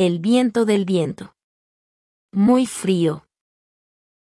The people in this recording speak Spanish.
El viento del viento. Muy frío.